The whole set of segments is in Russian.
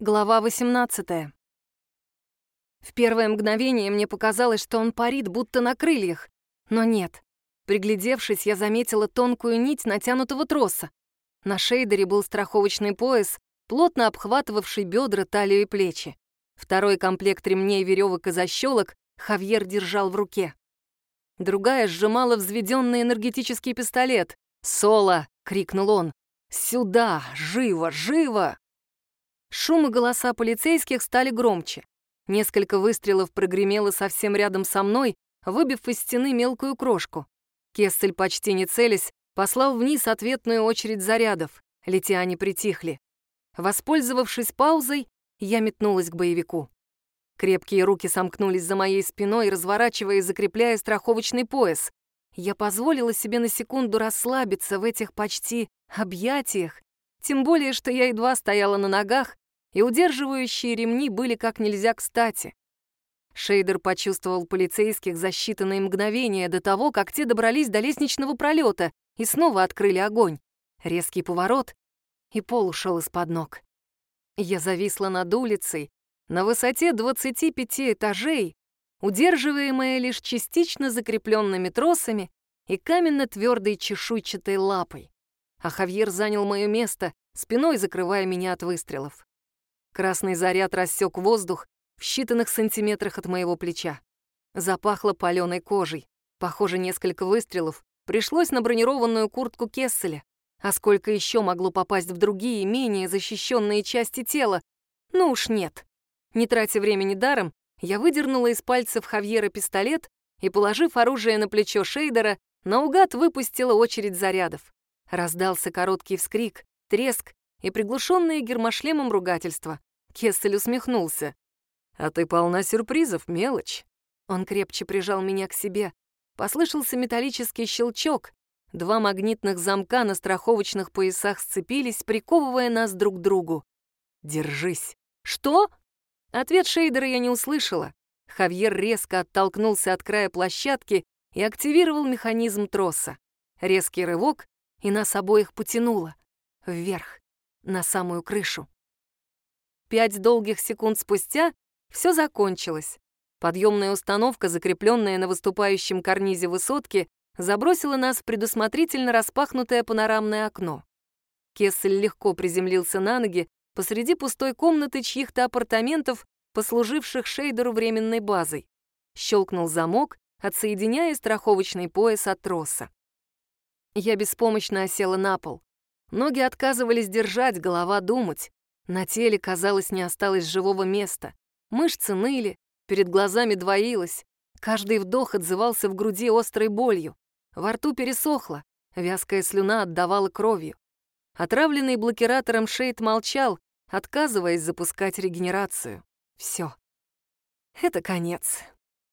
Глава 18. В первое мгновение мне показалось, что он парит, будто на крыльях. Но нет. Приглядевшись, я заметила тонкую нить натянутого троса. На шейдере был страховочный пояс, плотно обхватывавший бедра, талию и плечи. Второй комплект ремней, веревок и защелок Хавьер держал в руке. Другая сжимала взведенный энергетический пистолет. «Соло!» — крикнул он. «Сюда! Живо! Живо!» Шум и голоса полицейских стали громче. Несколько выстрелов прогремело совсем рядом со мной, выбив из стены мелкую крошку. Кессель, почти не целясь, послал вниз ответную очередь зарядов. Летя они притихли. Воспользовавшись паузой, я метнулась к боевику. Крепкие руки сомкнулись за моей спиной, разворачивая и закрепляя страховочный пояс. Я позволила себе на секунду расслабиться в этих почти объятиях, тем более, что я едва стояла на ногах, и удерживающие ремни были как нельзя кстати. Шейдер почувствовал полицейских за считанные мгновения до того, как те добрались до лестничного пролета и снова открыли огонь. Резкий поворот, и пол ушел из-под ног. Я зависла над улицей, на высоте 25 этажей, удерживаемая лишь частично закрепленными тросами и каменно-твердой чешуйчатой лапой. А Хавьер занял мое место, спиной закрывая меня от выстрелов. Красный заряд рассек воздух в считанных сантиметрах от моего плеча. Запахло паленой кожей. Похоже, несколько выстрелов пришлось на бронированную куртку Кесселя. А сколько еще могло попасть в другие, менее защищенные части тела? Ну уж нет. Не тратя времени даром, я выдернула из пальцев Хавьера пистолет и, положив оружие на плечо Шейдера, наугад выпустила очередь зарядов. Раздался короткий вскрик, треск, и приглушенные гермошлемом ругательства. Кессель усмехнулся. «А ты полна сюрпризов, мелочь». Он крепче прижал меня к себе. Послышался металлический щелчок. Два магнитных замка на страховочных поясах сцепились, приковывая нас друг к другу. «Держись». «Что?» Ответ Шейдера я не услышала. Хавьер резко оттолкнулся от края площадки и активировал механизм троса. Резкий рывок, и нас обоих потянуло. Вверх на самую крышу. Пять долгих секунд спустя все закончилось. Подъемная установка, закрепленная на выступающем карнизе высотки, забросила нас в предусмотрительно распахнутое панорамное окно. Кессель легко приземлился на ноги посреди пустой комнаты чьих-то апартаментов, послуживших Шейдеру временной базой. Щелкнул замок, отсоединяя страховочный пояс от троса. Я беспомощно осела на пол. Ноги отказывались держать, голова думать. На теле, казалось, не осталось живого места. Мышцы ныли, перед глазами двоилось. Каждый вдох отзывался в груди острой болью. Во рту пересохло, вязкая слюна отдавала кровью. Отравленный блокиратором Шейд молчал, отказываясь запускать регенерацию. Все. Это конец.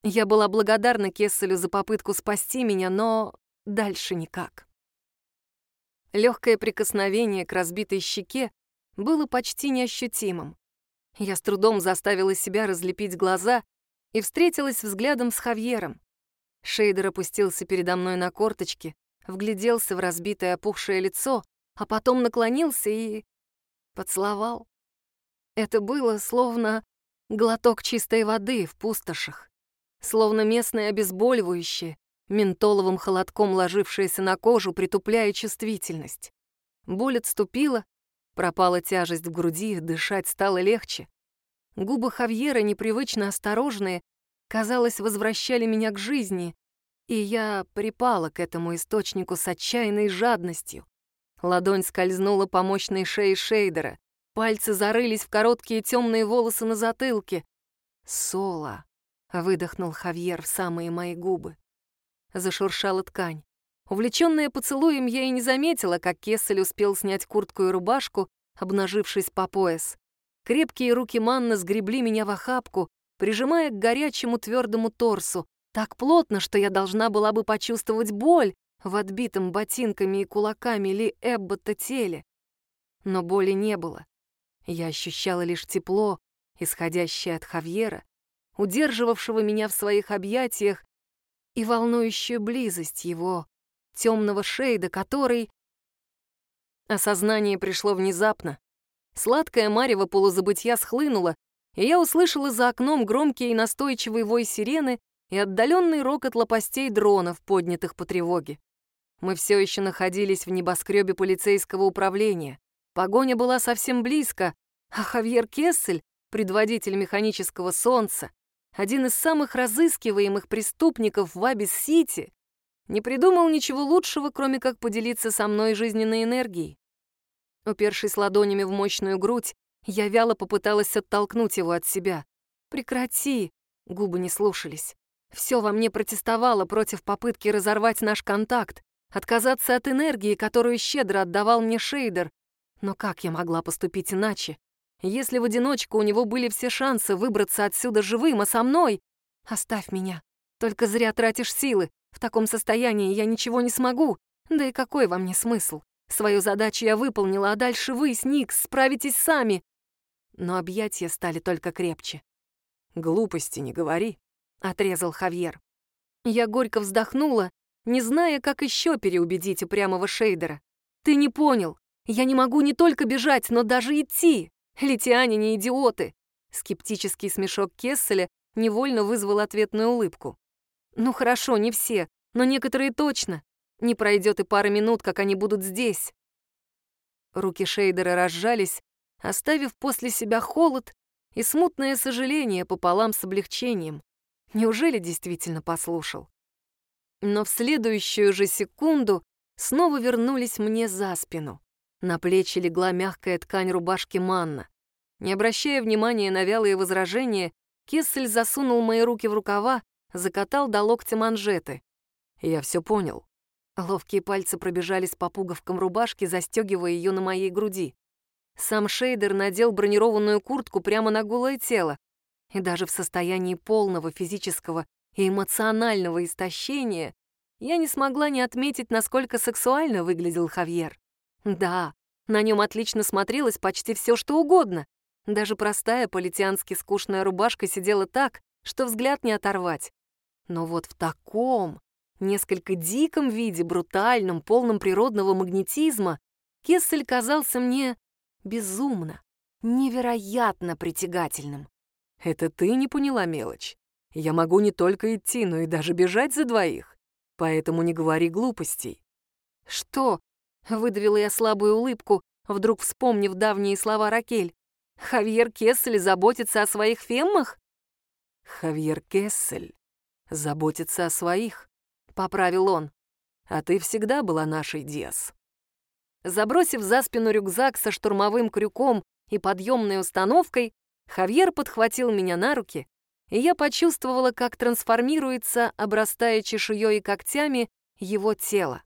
Я была благодарна Кесселю за попытку спасти меня, но дальше никак. Легкое прикосновение к разбитой щеке было почти неощутимым. Я с трудом заставила себя разлепить глаза и встретилась взглядом с Хавьером. Шейдер опустился передо мной на корточки, вгляделся в разбитое опухшее лицо, а потом наклонился и... поцеловал. Это было словно глоток чистой воды в пустошах, словно местное обезболивающее, ментоловым холодком ложившаяся на кожу, притупляя чувствительность. Боль отступила, пропала тяжесть в груди, дышать стало легче. Губы Хавьера, непривычно осторожные, казалось, возвращали меня к жизни, и я припала к этому источнику с отчаянной жадностью. Ладонь скользнула по мощной шее Шейдера, пальцы зарылись в короткие темные волосы на затылке. «Соло», — выдохнул Хавьер в самые мои губы зашуршала ткань. Увлечённая поцелуем, я и не заметила, как Кессель успел снять куртку и рубашку, обнажившись по пояс. Крепкие руки Манна сгребли меня в охапку, прижимая к горячему твердому торсу, так плотно, что я должна была бы почувствовать боль в отбитом ботинками и кулаками Ли Эббота теле. Но боли не было. Я ощущала лишь тепло, исходящее от Хавьера, удерживавшего меня в своих объятиях и волнующую близость его, темного шейда, который... Осознание пришло внезапно. Сладкое марево полузабытья схлынуло, и я услышала за окном громкий и настойчивый вой сирены и отдаленный рокот лопастей дронов, поднятых по тревоге. Мы все еще находились в небоскребе полицейского управления. Погоня была совсем близко, а Хавьер Кессель, предводитель механического солнца, один из самых разыскиваемых преступников в Абис-Сити, не придумал ничего лучшего, кроме как поделиться со мной жизненной энергией. Упершись ладонями в мощную грудь, я вяло попыталась оттолкнуть его от себя. «Прекрати!» — губы не слушались. Все во мне протестовало против попытки разорвать наш контакт, отказаться от энергии, которую щедро отдавал мне Шейдер. Но как я могла поступить иначе? Если в одиночку у него были все шансы выбраться отсюда живым, а со мной... Оставь меня. Только зря тратишь силы. В таком состоянии я ничего не смогу. Да и какой во мне смысл? Свою задачу я выполнила, а дальше вы с Никс справитесь сами. Но объятия стали только крепче. «Глупости не говори», — отрезал Хавьер. Я горько вздохнула, не зная, как еще переубедить упрямого Шейдера. «Ты не понял. Я не могу не только бежать, но даже идти. Летиане не идиоты». Скептический смешок Кесселя невольно вызвал ответную улыбку. «Ну хорошо, не все, но некоторые точно. Не пройдет и пара минут, как они будут здесь». Руки Шейдера разжались, оставив после себя холод и смутное сожаление пополам с облегчением. Неужели действительно послушал? Но в следующую же секунду снова вернулись мне за спину. На плечи легла мягкая ткань рубашки Манна. Не обращая внимания на вялые возражения, Кессель засунул мои руки в рукава закатал до локтя манжеты. Я все понял. Ловкие пальцы пробежались по пуговкам рубашки, застегивая ее на моей груди. Сам Шейдер надел бронированную куртку прямо на голое тело. И даже в состоянии полного физического и эмоционального истощения я не смогла не отметить, насколько сексуально выглядел Хавьер. Да, на нем отлично смотрелось почти все, что угодно. Даже простая политиански скучная рубашка сидела так, что взгляд не оторвать. Но вот в таком, несколько диком виде, брутальном, полном природного магнетизма, Кессель казался мне безумно, невероятно притягательным. Это ты не поняла мелочь. Я могу не только идти, но и даже бежать за двоих. Поэтому не говори глупостей. Что? Выдавила я слабую улыбку, вдруг вспомнив давние слова Ракель. Хавьер Кессель заботится о своих феммах? Хавьер Кессель заботиться о своих», — поправил он. «А ты всегда была нашей Диас». Забросив за спину рюкзак со штурмовым крюком и подъемной установкой, Хавьер подхватил меня на руки, и я почувствовала, как трансформируется, обрастая чешуей и когтями, его тело.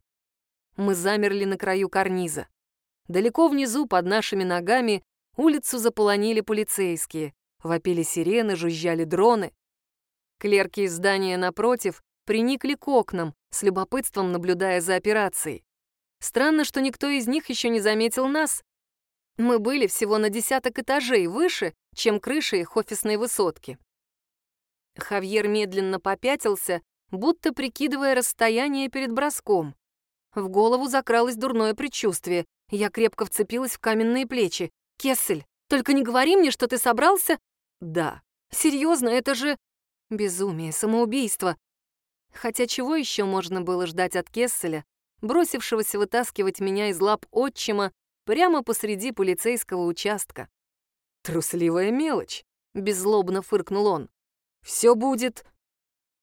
Мы замерли на краю карниза. Далеко внизу, под нашими ногами, улицу заполонили полицейские. Вопили сирены, жужжали дроны. Клерки из здания напротив приникли к окнам, с любопытством наблюдая за операцией. Странно, что никто из них еще не заметил нас. Мы были всего на десяток этажей выше, чем крыша их офисной высотки. Хавьер медленно попятился, будто прикидывая расстояние перед броском. В голову закралось дурное предчувствие. Я крепко вцепилась в каменные плечи. «Кессель, только не говори мне, что ты собрался...» «Да». «Серьезно, это же...» Безумие, самоубийство. Хотя чего еще можно было ждать от Кесселя, бросившегося вытаскивать меня из лап отчима прямо посреди полицейского участка? «Трусливая мелочь», — беззлобно фыркнул он. «Все будет...»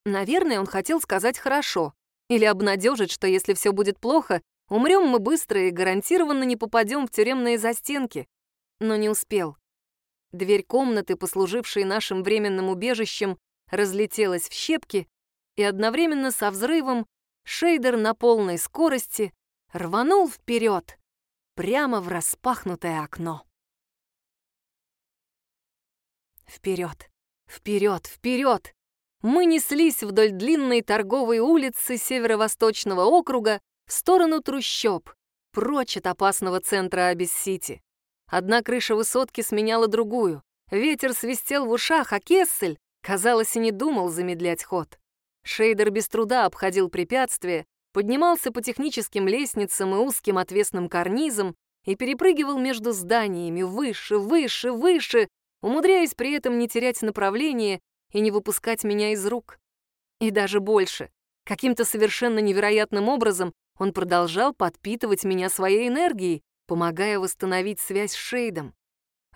Наверное, он хотел сказать «хорошо» или обнадежить, что если все будет плохо, умрем мы быстро и гарантированно не попадем в тюремные застенки. Но не успел. Дверь комнаты, послужившей нашим временным убежищем, разлетелась в щепки, и одновременно со взрывом шейдер на полной скорости рванул вперед, прямо в распахнутое окно. Вперед, вперед, вперед! Мы неслись вдоль длинной торговой улицы северо-восточного округа в сторону трущоб, прочь от опасного центра Абис-Сити. Одна крыша высотки сменяла другую. Ветер свистел в ушах, а Кессель Казалось, и не думал замедлять ход. Шейдер без труда обходил препятствия, поднимался по техническим лестницам и узким отвесным карнизам, и перепрыгивал между зданиями выше, выше, выше, умудряясь при этом не терять направление и не выпускать меня из рук. И даже больше. Каким-то совершенно невероятным образом он продолжал подпитывать меня своей энергией, помогая восстановить связь с Шейдом.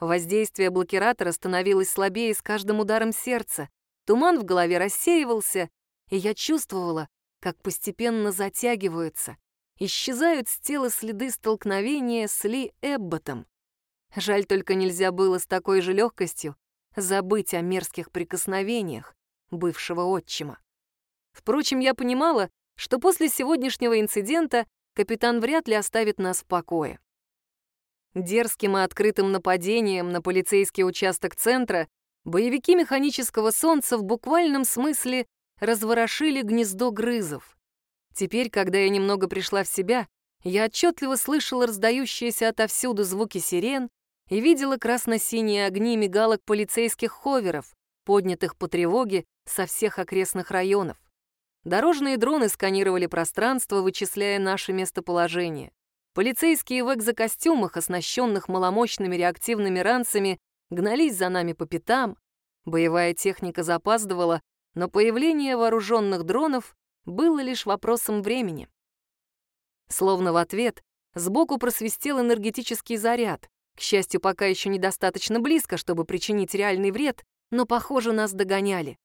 Воздействие блокиратора становилось слабее с каждым ударом сердца, туман в голове рассеивался, и я чувствовала, как постепенно затягиваются, исчезают с тела следы столкновения с Ли Эбботом. Жаль только нельзя было с такой же легкостью забыть о мерзких прикосновениях бывшего отчима. Впрочем, я понимала, что после сегодняшнего инцидента капитан вряд ли оставит нас в покое. Дерзким и открытым нападением на полицейский участок центра боевики механического солнца в буквальном смысле разворошили гнездо грызов. Теперь, когда я немного пришла в себя, я отчетливо слышала раздающиеся отовсюду звуки сирен и видела красно-синие огни мигалок полицейских ховеров, поднятых по тревоге со всех окрестных районов. Дорожные дроны сканировали пространство, вычисляя наше местоположение. Полицейские в экзокостюмах, оснащенных маломощными реактивными ранцами, гнались за нами по пятам. Боевая техника запаздывала, но появление вооруженных дронов было лишь вопросом времени. Словно в ответ, сбоку просвистел энергетический заряд. К счастью, пока еще недостаточно близко, чтобы причинить реальный вред, но, похоже, нас догоняли.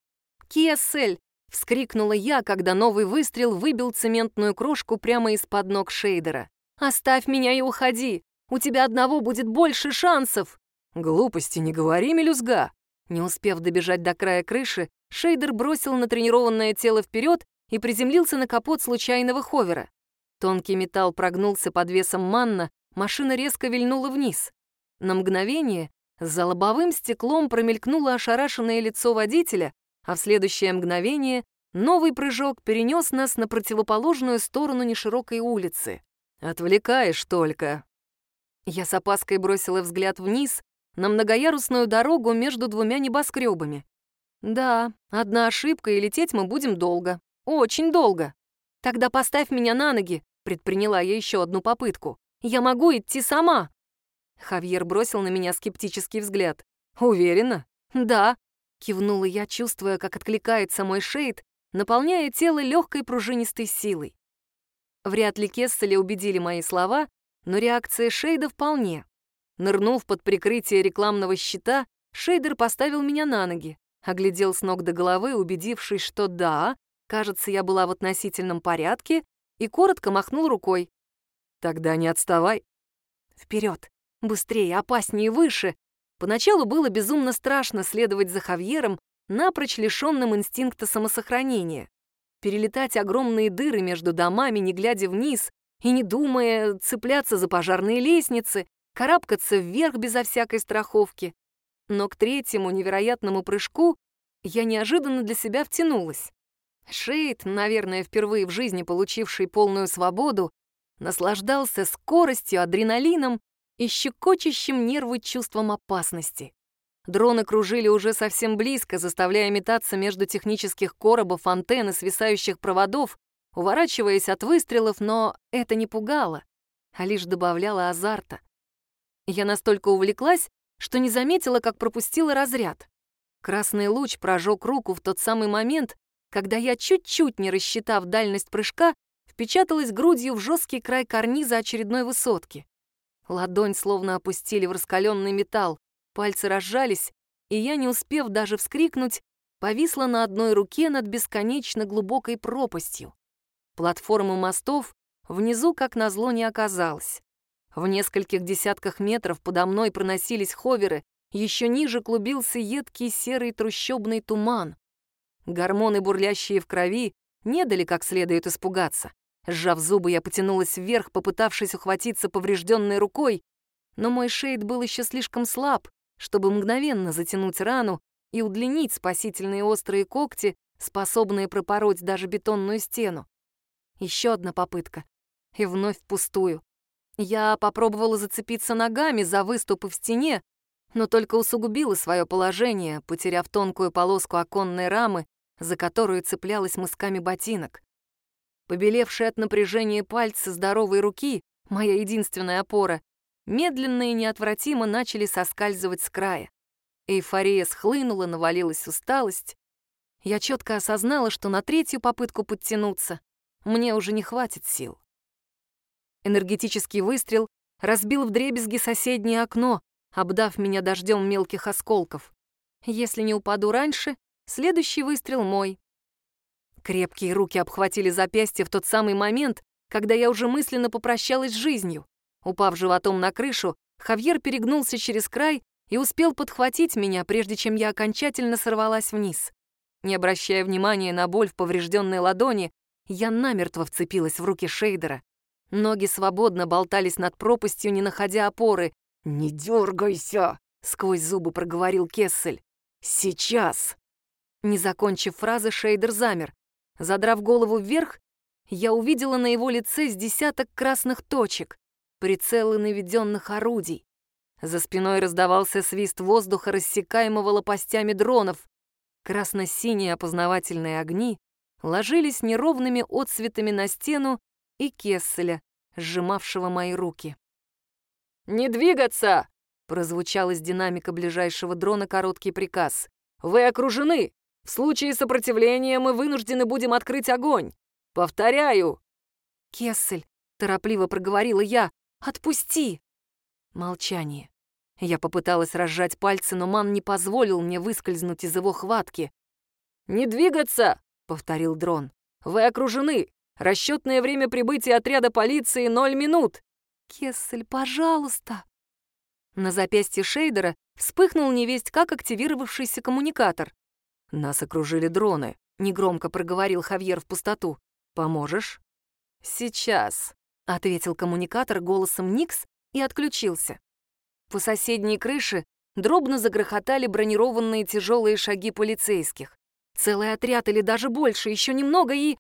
«Киэссель!» — вскрикнула я, когда новый выстрел выбил цементную крошку прямо из-под ног Шейдера. «Оставь меня и уходи! У тебя одного будет больше шансов!» «Глупости не говори, мелюзга!» Не успев добежать до края крыши, Шейдер бросил натренированное тело вперед и приземлился на капот случайного ховера. Тонкий металл прогнулся под весом манна, машина резко вильнула вниз. На мгновение за лобовым стеклом промелькнуло ошарашенное лицо водителя, а в следующее мгновение новый прыжок перенес нас на противоположную сторону неширокой улицы. «Отвлекаешь только». Я с опаской бросила взгляд вниз на многоярусную дорогу между двумя небоскребами. Да, одна ошибка, и лететь мы будем долго. Очень долго. Тогда поставь меня на ноги, предприняла я еще одну попытку. Я могу идти сама. Хавьер бросил на меня скептический взгляд. Уверена? Да, кивнула я, чувствуя, как откликается мой шейд, наполняя тело легкой пружинистой силой. Вряд ли Кесселя убедили мои слова, но реакция Шейда вполне. Нырнув под прикрытие рекламного щита, Шейдер поставил меня на ноги, оглядел с ног до головы, убедившись, что да, кажется, я была в относительном порядке, и коротко махнул рукой. «Тогда не отставай». Вперед, быстрее, опаснее, выше. Поначалу было безумно страшно следовать за Хавьером, напрочь лишенным инстинкта самосохранения перелетать огромные дыры между домами, не глядя вниз и не думая цепляться за пожарные лестницы, карабкаться вверх безо всякой страховки. Но к третьему невероятному прыжку я неожиданно для себя втянулась. Шейд, наверное, впервые в жизни получивший полную свободу, наслаждался скоростью, адреналином и щекочущим нервы чувством опасности. Дроны кружили уже совсем близко, заставляя метаться между технических коробов, антенн и свисающих проводов, уворачиваясь от выстрелов, но это не пугало, а лишь добавляло азарта. Я настолько увлеклась, что не заметила, как пропустила разряд. Красный луч прожег руку в тот самый момент, когда я, чуть-чуть не рассчитав дальность прыжка, впечаталась грудью в жесткий край карниза очередной высотки. Ладонь словно опустили в раскаленный металл. Пальцы разжались, и я, не успев даже вскрикнуть, повисла на одной руке над бесконечно глубокой пропастью. Платформы мостов внизу, как назло, не оказалось. В нескольких десятках метров подо мной проносились ховеры, еще ниже клубился едкий серый трущобный туман. Гормоны, бурлящие в крови, не дали как следует испугаться. Сжав зубы, я потянулась вверх, попытавшись ухватиться поврежденной рукой, но мой шейд был еще слишком слаб, чтобы мгновенно затянуть рану и удлинить спасительные острые когти, способные пропороть даже бетонную стену. Еще одна попытка. И вновь впустую. Я попробовала зацепиться ногами за выступы в стене, но только усугубила свое положение, потеряв тонкую полоску оконной рамы, за которую цеплялась мысками ботинок. Побелевшие от напряжения пальцы здоровой руки, моя единственная опора, медленно и неотвратимо начали соскальзывать с края. Эйфория схлынула, навалилась усталость. Я четко осознала, что на третью попытку подтянуться мне уже не хватит сил. Энергетический выстрел разбил вдребезги соседнее окно, обдав меня дождем мелких осколков. Если не упаду раньше, следующий выстрел мой. Крепкие руки обхватили запястье в тот самый момент, когда я уже мысленно попрощалась с жизнью. Упав животом на крышу, Хавьер перегнулся через край и успел подхватить меня, прежде чем я окончательно сорвалась вниз. Не обращая внимания на боль в поврежденной ладони, я намертво вцепилась в руки Шейдера. Ноги свободно болтались над пропастью, не находя опоры. «Не дергайся!» — сквозь зубы проговорил Кессель. «Сейчас!» Не закончив фразы, Шейдер замер. Задрав голову вверх, я увидела на его лице с десяток красных точек, прицелы наведенных орудий. За спиной раздавался свист воздуха, рассекаемого лопастями дронов. Красно-синие опознавательные огни ложились неровными отсветами на стену и Кесселя, сжимавшего мои руки. «Не двигаться!» — прозвучал из динамика ближайшего дрона короткий приказ. «Вы окружены! В случае сопротивления мы вынуждены будем открыть огонь! Повторяю!» «Кессель!» — торопливо проговорила я. «Отпусти!» Молчание. Я попыталась разжать пальцы, но ман не позволил мне выскользнуть из его хватки. «Не двигаться!» — повторил дрон. «Вы окружены! Расчетное время прибытия отряда полиции — ноль минут!» «Кессель, пожалуйста!» На запястье Шейдера вспыхнул невесть как активировавшийся коммуникатор. «Нас окружили дроны», — негромко проговорил Хавьер в пустоту. «Поможешь?» «Сейчас», — ответил коммуникатор голосом Никс и отключился. По соседней крыше дробно загрохотали бронированные тяжелые шаги полицейских. Целый отряд или даже больше, еще немного и...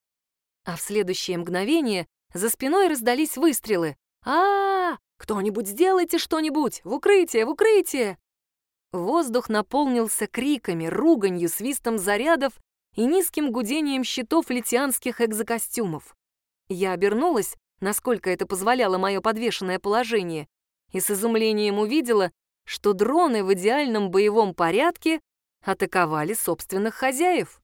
А в следующее мгновение за спиной раздались выстрелы. а, -а, -а Кто-нибудь сделайте что-нибудь! В укрытие! В укрытие!» Воздух наполнился криками, руганью, свистом зарядов и низким гудением щитов литианских экзокостюмов. Я обернулась, насколько это позволяло мое подвешенное положение, и с изумлением увидела, что дроны в идеальном боевом порядке атаковали собственных хозяев.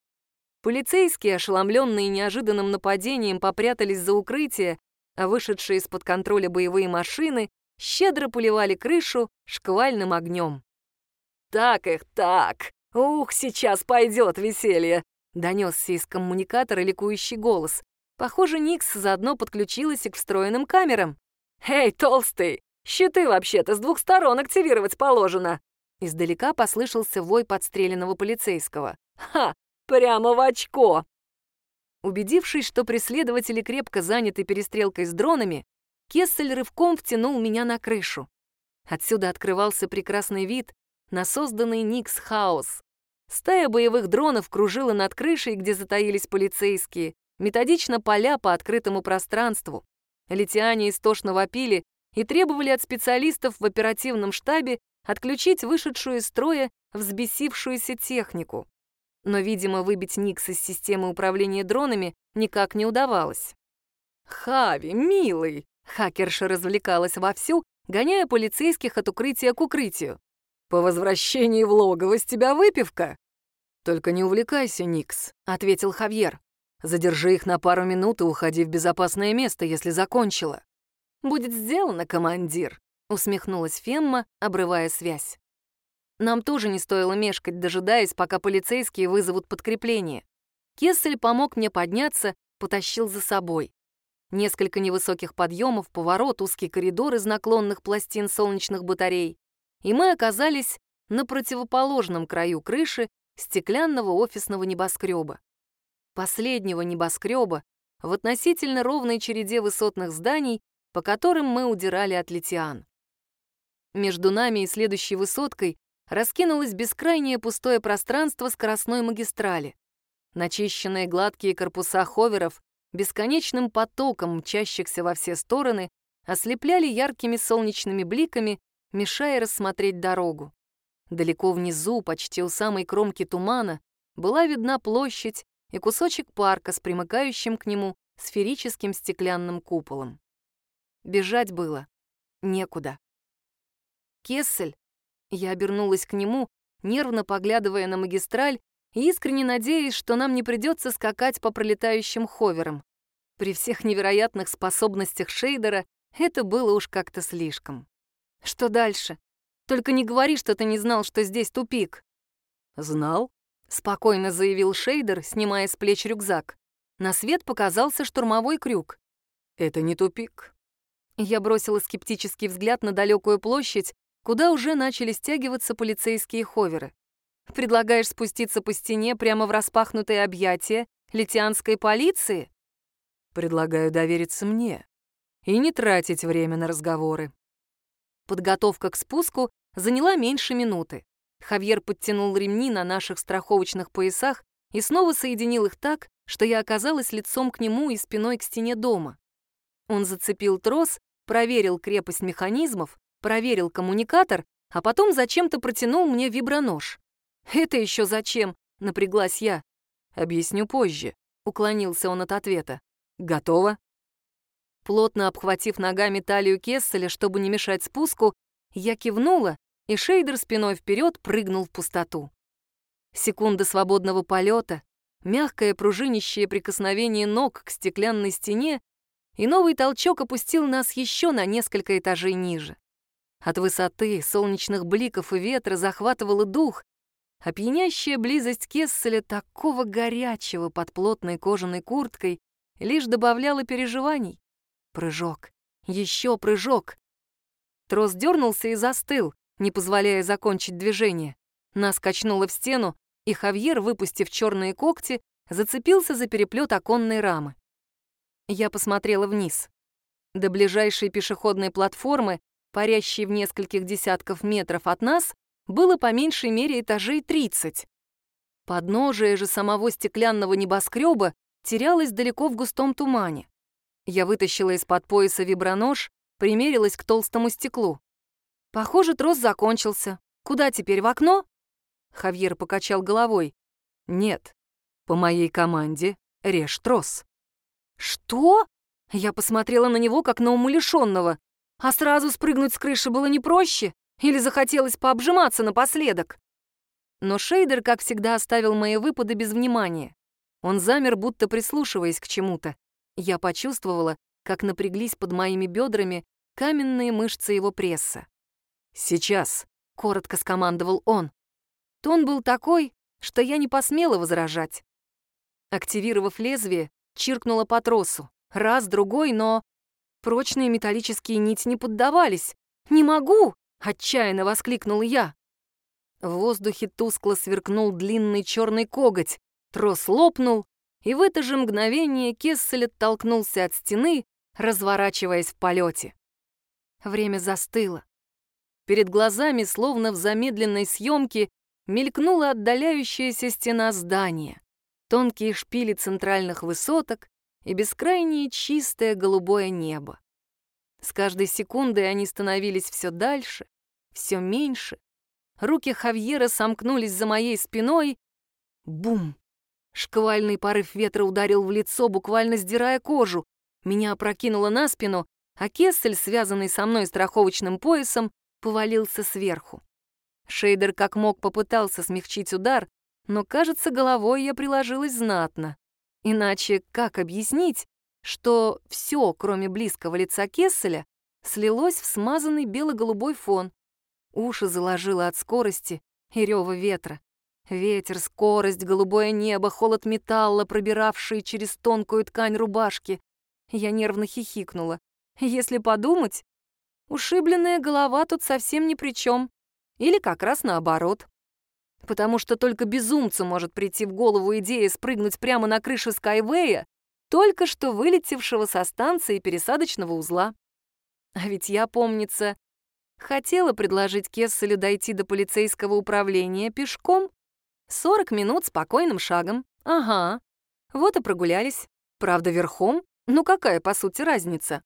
Полицейские, ошеломленные неожиданным нападением, попрятались за укрытие, а вышедшие из-под контроля боевые машины щедро поливали крышу шквальным огнем. «Так их так! Ух, сейчас пойдет веселье!» — донесся из коммуникатора ликующий голос. Похоже, Никс заодно подключилась к встроенным камерам. «Эй, толстый, щиты вообще-то с двух сторон активировать положено!» Издалека послышался вой подстреленного полицейского. «Ха! Прямо в очко!» Убедившись, что преследователи крепко заняты перестрелкой с дронами, Кессель рывком втянул меня на крышу. Отсюда открывался прекрасный вид на созданный Никс хаос. Стая боевых дронов кружила над крышей, где затаились полицейские, методично поля по открытому пространству. Литиане истошно вопили и требовали от специалистов в оперативном штабе отключить вышедшую из строя взбесившуюся технику но, видимо, выбить Никс из системы управления дронами никак не удавалось. «Хави, милый!» — хакерша развлекалась вовсю, гоняя полицейских от укрытия к укрытию. «По возвращении в логово с тебя выпивка?» «Только не увлекайся, Никс», — ответил Хавьер. «Задержи их на пару минут и уходи в безопасное место, если закончила». «Будет сделано, командир», — усмехнулась Фемма, обрывая связь. Нам тоже не стоило мешкать, дожидаясь, пока полицейские вызовут подкрепление. Кессель помог мне подняться, потащил за собой. Несколько невысоких подъемов, поворот, узкий коридор из наклонных пластин солнечных батарей. И мы оказались на противоположном краю крыши стеклянного офисного небоскреба. Последнего небоскреба в относительно ровной череде высотных зданий, по которым мы удирали от литиан. Между нами и следующей высоткой раскинулось бескрайнее пустое пространство скоростной магистрали. Начищенные гладкие корпуса ховеров бесконечным потоком мчащихся во все стороны ослепляли яркими солнечными бликами, мешая рассмотреть дорогу. Далеко внизу, почти у самой кромки тумана, была видна площадь и кусочек парка с примыкающим к нему сферическим стеклянным куполом. Бежать было некуда. Кессель?» Я обернулась к нему, нервно поглядывая на магистраль и искренне надеясь, что нам не придется скакать по пролетающим ховерам. При всех невероятных способностях Шейдера это было уж как-то слишком. Что дальше? Только не говори, что ты не знал, что здесь тупик. Знал, спокойно заявил Шейдер, снимая с плеч рюкзак. На свет показался штурмовой крюк. Это не тупик. Я бросила скептический взгляд на далекую площадь, куда уже начали стягиваться полицейские ховеры. Предлагаешь спуститься по стене прямо в распахнутое объятие литианской полиции? Предлагаю довериться мне и не тратить время на разговоры. Подготовка к спуску заняла меньше минуты. Хавьер подтянул ремни на наших страховочных поясах и снова соединил их так, что я оказалась лицом к нему и спиной к стене дома. Он зацепил трос, проверил крепость механизмов, проверил коммуникатор, а потом зачем-то протянул мне вибронож. «Это еще зачем?» — напряглась я. «Объясню позже», — уклонился он от ответа. «Готово?» Плотно обхватив ногами талию Кесселя, чтобы не мешать спуску, я кивнула, и шейдер спиной вперед прыгнул в пустоту. Секунда свободного полета, мягкое пружинищее прикосновение ног к стеклянной стене, и новый толчок опустил нас еще на несколько этажей ниже. От высоты, солнечных бликов и ветра захватывало дух, а пьянящая близость Кесселя, такого горячего под плотной кожаной курткой, лишь добавляла переживаний. Прыжок, еще прыжок. Трос дернулся и застыл, не позволяя закончить движение. Нас качнуло в стену, и Хавьер, выпустив черные когти, зацепился за переплет оконной рамы. Я посмотрела вниз. До ближайшей пешеходной платформы, парящей в нескольких десятков метров от нас, было по меньшей мере этажей 30. Подножие же самого стеклянного небоскреба терялось далеко в густом тумане. Я вытащила из-под пояса вибронож, примерилась к толстому стеклу. Похоже, трос закончился. Куда теперь, в окно? Хавьер покачал головой. Нет, по моей команде режь трос. Что? Я посмотрела на него, как на умалишенного. А сразу спрыгнуть с крыши было не проще? Или захотелось пообжиматься напоследок? Но Шейдер, как всегда, оставил мои выпады без внимания. Он замер, будто прислушиваясь к чему-то. Я почувствовала, как напряглись под моими бедрами каменные мышцы его пресса. «Сейчас», — коротко скомандовал он. Тон был такой, что я не посмела возражать. Активировав лезвие, чиркнула по тросу. Раз, другой, но... Прочные металлические нити не поддавались. «Не могу!» — отчаянно воскликнул я. В воздухе тускло сверкнул длинный черный коготь, трос лопнул, и в это же мгновение Кессель оттолкнулся от стены, разворачиваясь в полете. Время застыло. Перед глазами, словно в замедленной съемке, мелькнула отдаляющаяся стена здания, тонкие шпили центральных высоток и бескрайнее чистое голубое небо. С каждой секундой они становились все дальше, все меньше. Руки Хавьера сомкнулись за моей спиной. Бум! Шквальный порыв ветра ударил в лицо, буквально сдирая кожу. Меня опрокинуло на спину, а кессель, связанный со мной страховочным поясом, повалился сверху. Шейдер как мог попытался смягчить удар, но, кажется, головой я приложилась знатно. Иначе как объяснить, что все, кроме близкого лица Кесселя, слилось в смазанный бело-голубой фон. Уши заложило от скорости и рева ветра. Ветер, скорость, голубое небо, холод металла, пробиравший через тонкую ткань рубашки. Я нервно хихикнула. Если подумать, ушибленная голова тут совсем ни при чем. Или как раз наоборот. Потому что только безумцу может прийти в голову идея спрыгнуть прямо на крышу Скайвея только что вылетевшего со станции пересадочного узла. А ведь я, помнится, хотела предложить Кесселю дойти до полицейского управления пешком. 40 минут спокойным шагом. Ага. Вот и прогулялись. Правда, верхом? Ну какая, по сути, разница?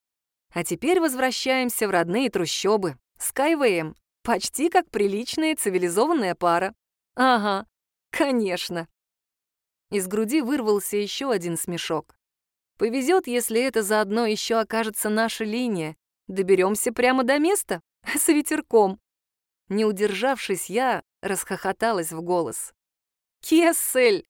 А теперь возвращаемся в родные трущобы. Скайвеем. Почти как приличная цивилизованная пара. Ага, конечно. Из груди вырвался еще один смешок. Повезет, если это заодно еще окажется наша линия. Доберемся прямо до места, с ветерком. Не удержавшись, я расхохоталась в голос. «Кессель!»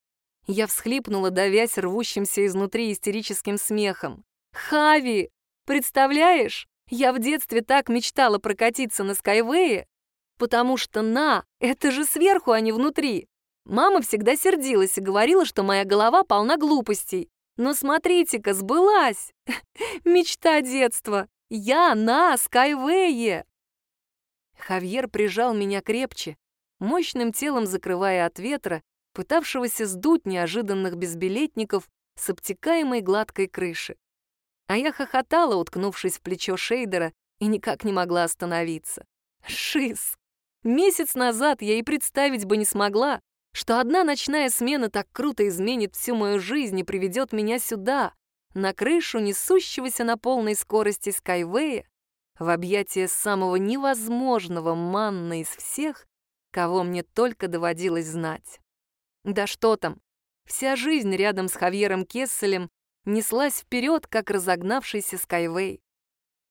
Я всхлипнула, давясь рвущимся изнутри истерическим смехом. «Хави! Представляешь, я в детстве так мечтала прокатиться на Скайвее, потому что на — это же сверху, а не внутри. Мама всегда сердилась и говорила, что моя голова полна глупостей. Но смотрите-ка, сбылась! Мечта детства! Я на Скайвее! Хавьер прижал меня крепче, мощным телом закрывая от ветра, пытавшегося сдуть неожиданных безбилетников с обтекаемой гладкой крыши. А я хохотала, уткнувшись в плечо Шейдера, и никак не могла остановиться. Шиз! Месяц назад я и представить бы не смогла, что одна ночная смена так круто изменит всю мою жизнь и приведет меня сюда, на крышу несущегося на полной скорости Скайвея, в объятия самого невозможного манна из всех, кого мне только доводилось знать. Да что там, вся жизнь рядом с Хавьером Кесселем неслась вперед, как разогнавшийся Скайвей.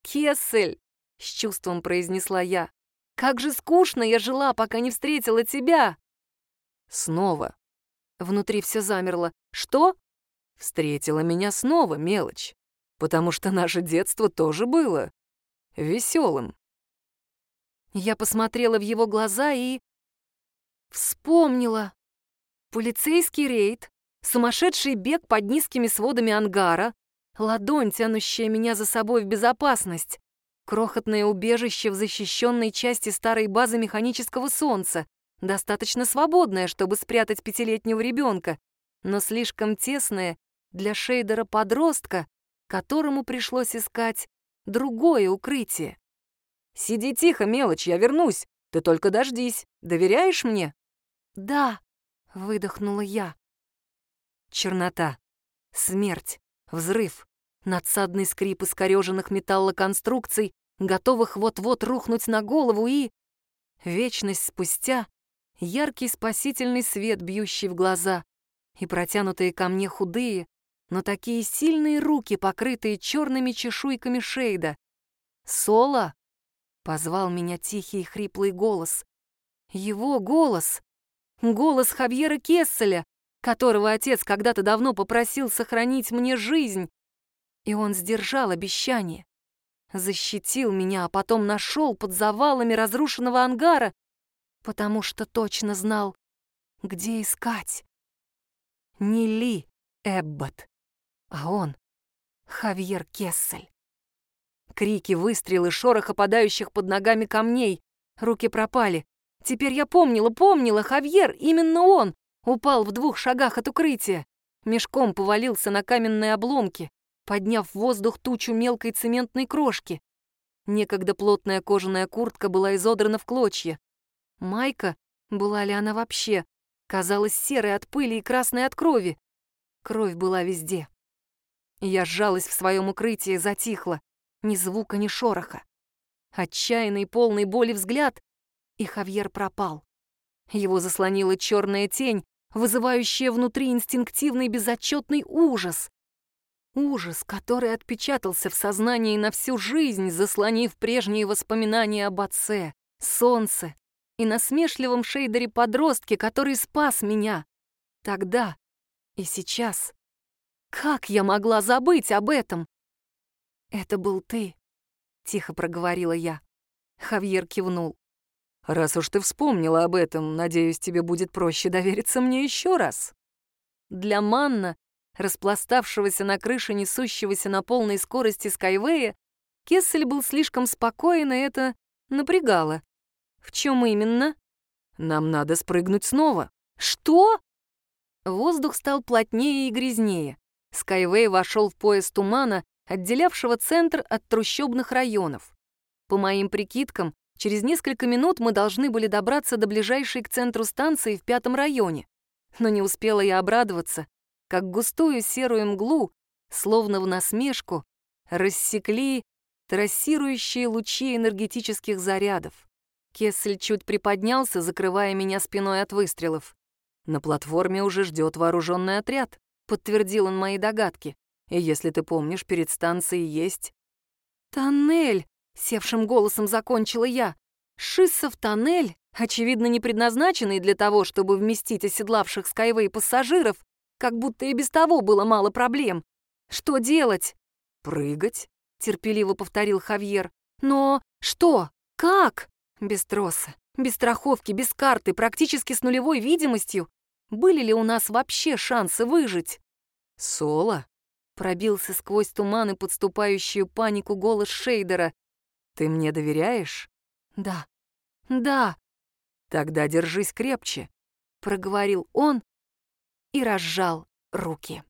«Кессель!» — с чувством произнесла я. «Как же скучно я жила, пока не встретила тебя!» Снова. Внутри все замерло. «Что?» Встретила меня снова, мелочь. Потому что наше детство тоже было веселым. Я посмотрела в его глаза и... Вспомнила. Полицейский рейд, сумасшедший бег под низкими сводами ангара, ладонь, тянущая меня за собой в безопасность, крохотное убежище в защищенной части старой базы механического солнца, достаточно свободное, чтобы спрятать пятилетнего ребенка, но слишком тесное для шейдера-подростка, которому пришлось искать другое укрытие. «Сиди тихо, мелочь, я вернусь. Ты только дождись. Доверяешь мне?» «Да», — выдохнула я. Чернота, смерть, взрыв, надсадный скрип искореженных металлоконструкций, готовых вот-вот рухнуть на голову и... Вечность спустя яркий спасительный свет, бьющий в глаза, и протянутые ко мне худые, но такие сильные руки, покрытые черными чешуйками Шейда. «Соло!» — позвал меня тихий хриплый голос. Его голос! Голос Хавьера Кесселя, которого отец когда-то давно попросил сохранить мне жизнь. И он сдержал обещание. Защитил меня, а потом нашел под завалами разрушенного ангара, потому что точно знал, где искать. Не Ли Эббот. А он — Хавьер Кессель. Крики, выстрелы, шорох опадающих под ногами камней. Руки пропали. Теперь я помнила, помнила, Хавьер, именно он, упал в двух шагах от укрытия. Мешком повалился на каменные обломки, подняв в воздух тучу мелкой цементной крошки. Некогда плотная кожаная куртка была изодрана в клочья. Майка, была ли она вообще, казалась серой от пыли и красной от крови. Кровь была везде. Я сжалась в своем укрытии, затихла. Ни звука, ни шороха. Отчаянный, полный боли взгляд, и Хавьер пропал. Его заслонила черная тень, вызывающая внутри инстинктивный безотчетный ужас. Ужас, который отпечатался в сознании на всю жизнь, заслонив прежние воспоминания об отце, солнце и насмешливом шейдере-подростке, который спас меня. Тогда и сейчас. Как я могла забыть об этом? Это был ты, тихо проговорила я. Хавьер кивнул. Раз уж ты вспомнила об этом, надеюсь, тебе будет проще довериться мне еще раз. Для Манна, распластавшегося на крыше несущегося на полной скорости Скайвея, Кессель был слишком спокоен, и это напрягало. В чем именно? Нам надо спрыгнуть снова. Что? Воздух стал плотнее и грязнее. Скайвей вошел в пояс тумана, отделявшего центр от трущобных районов. По моим прикидкам, через несколько минут мы должны были добраться до ближайшей к центру станции в пятом районе. Но не успела я обрадоваться, как густую серую мглу, словно в насмешку, рассекли трассирующие лучи энергетических зарядов. Кессель чуть приподнялся, закрывая меня спиной от выстрелов. На платформе уже ждет вооруженный отряд подтвердил он мои догадки. И если ты помнишь, перед станцией есть... «Тоннель!» — севшим голосом закончила я. Шисса в тоннель, очевидно, не предназначенный для того, чтобы вместить оседлавших Скайвей пассажиров, как будто и без того было мало проблем. Что делать? «Прыгать?» — терпеливо повторил Хавьер. «Но что? Как?» Без троса, без страховки, без карты, практически с нулевой видимостью. Были ли у нас вообще шансы выжить? «Соло?» — пробился сквозь туман и подступающую панику голос Шейдера. «Ты мне доверяешь?» «Да, да». «Тогда держись крепче», — проговорил он и разжал руки.